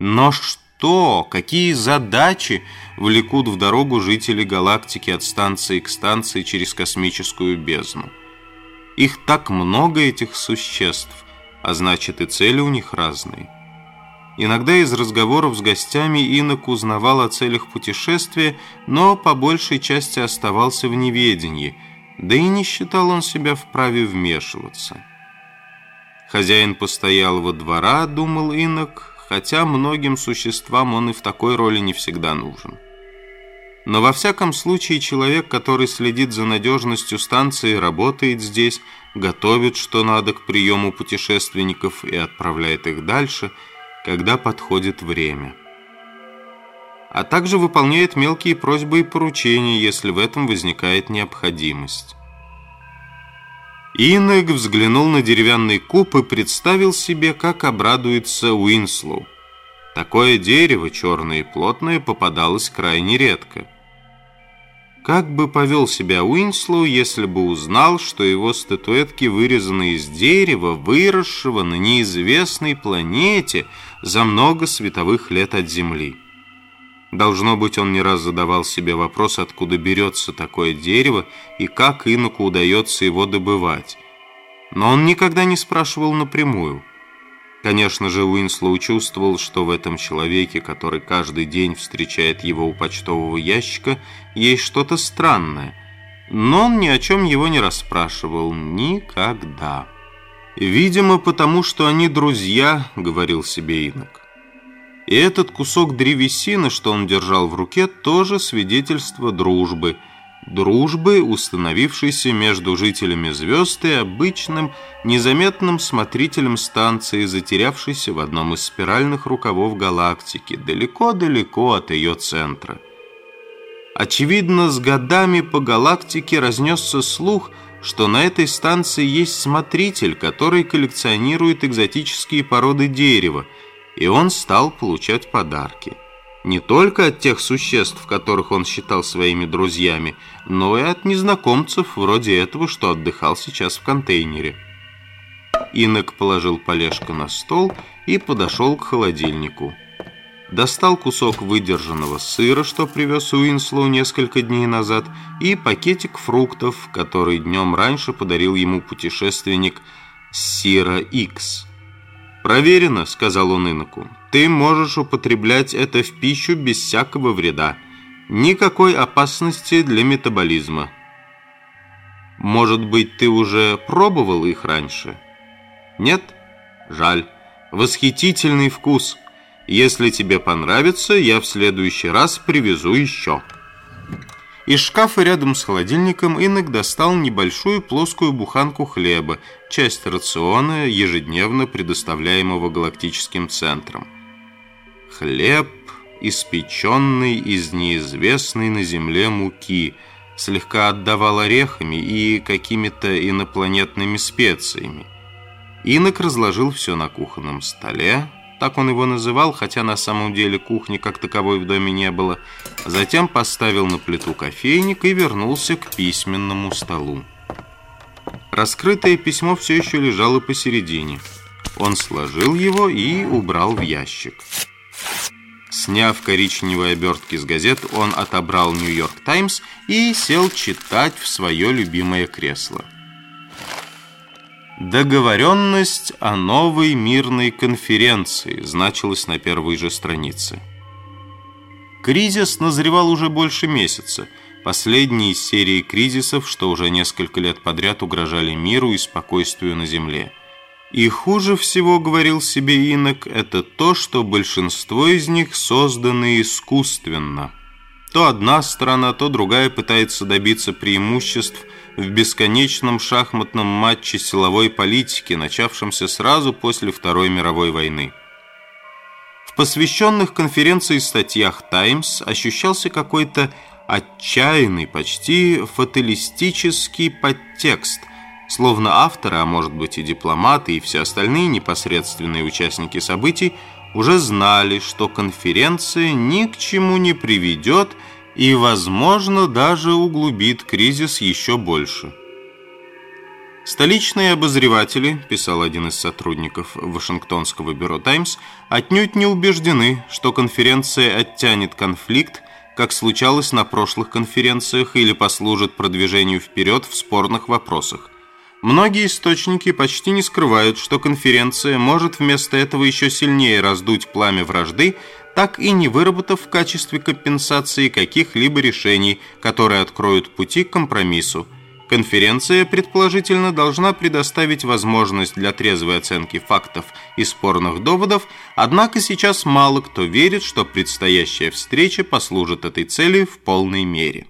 Но что, какие задачи влекут в дорогу жители галактики от станции к станции через космическую бездну? Их так много, этих существ, а значит и цели у них разные. Иногда из разговоров с гостями Инок узнавал о целях путешествия, но по большей части оставался в неведении, да и не считал он себя вправе вмешиваться. Хозяин постоялого двора, думал Инок, хотя многим существам он и в такой роли не всегда нужен. Но во всяком случае человек, который следит за надежностью станции, работает здесь, готовит, что надо к приему путешественников и отправляет их дальше, когда подходит время. А также выполняет мелкие просьбы и поручения, если в этом возникает необходимость. Инок взглянул на деревянный куб и представил себе, как обрадуется Уинслоу. Такое дерево, черное и плотное, попадалось крайне редко. Как бы повел себя Уинслоу, если бы узнал, что его статуэтки вырезаны из дерева, выросшего на неизвестной планете за много световых лет от Земли? Должно быть, он не раз задавал себе вопрос, откуда берется такое дерево и как иноку удается его добывать. Но он никогда не спрашивал напрямую. Конечно же, Уинслоу чувствовал, что в этом человеке, который каждый день встречает его у почтового ящика, есть что-то странное. Но он ни о чем его не расспрашивал. Никогда. «Видимо, потому что они друзья», — говорил себе инок. И этот кусок древесины, что он держал в руке, тоже свидетельство дружбы. Дружбы, установившейся между жителями звезд и обычным, незаметным смотрителем станции, затерявшейся в одном из спиральных рукавов галактики, далеко-далеко от ее центра. Очевидно, с годами по галактике разнесся слух, что на этой станции есть смотритель, который коллекционирует экзотические породы дерева – и он стал получать подарки. Не только от тех существ, которых он считал своими друзьями, но и от незнакомцев, вроде этого, что отдыхал сейчас в контейнере. Инок положил полешко на стол и подошел к холодильнику. Достал кусок выдержанного сыра, что привез Уинслоу несколько дней назад, и пакетик фруктов, который днем раньше подарил ему путешественник Сира Икс. «Проверено», — сказал он иноку. «Ты можешь употреблять это в пищу без всякого вреда. Никакой опасности для метаболизма». «Может быть, ты уже пробовал их раньше?» «Нет? Жаль. Восхитительный вкус. Если тебе понравится, я в следующий раз привезу еще». Из шкафа рядом с холодильником Инок достал небольшую плоскую буханку хлеба, часть рациона, ежедневно предоставляемого галактическим центром. Хлеб, испеченный из неизвестной на Земле муки, слегка отдавал орехами и какими-то инопланетными специями. Инок разложил все на кухонном столе, так он его называл, хотя на самом деле кухни как таковой в доме не было. Затем поставил на плиту кофейник и вернулся к письменному столу. Раскрытое письмо все еще лежало посередине. Он сложил его и убрал в ящик. Сняв коричневые обертки с газет, он отобрал «Нью-Йорк Таймс» и сел читать в свое любимое кресло. Договоренность о новой мирной конференции значилась на первой же странице. Кризис назревал уже больше месяца. Последние из серии кризисов, что уже несколько лет подряд угрожали миру и спокойствию на Земле. И хуже всего, говорил себе инок, это то, что большинство из них созданы искусственно. То одна страна, то другая пытается добиться преимуществ – в бесконечном шахматном матче силовой политики, начавшемся сразу после Второй мировой войны. В посвященных конференции статьях «Таймс» ощущался какой-то отчаянный, почти фаталистический подтекст, словно авторы, а может быть и дипломаты, и все остальные непосредственные участники событий уже знали, что конференция ни к чему не приведет и, возможно, даже углубит кризис еще больше. Столичные обозреватели, писал один из сотрудников Вашингтонского бюро «Таймс», отнюдь не убеждены, что конференция оттянет конфликт, как случалось на прошлых конференциях, или послужит продвижению вперед в спорных вопросах. Многие источники почти не скрывают, что конференция может вместо этого еще сильнее раздуть пламя вражды, так и не выработав в качестве компенсации каких-либо решений, которые откроют пути к компромиссу. Конференция, предположительно, должна предоставить возможность для трезвой оценки фактов и спорных доводов, однако сейчас мало кто верит, что предстоящая встреча послужит этой цели в полной мере.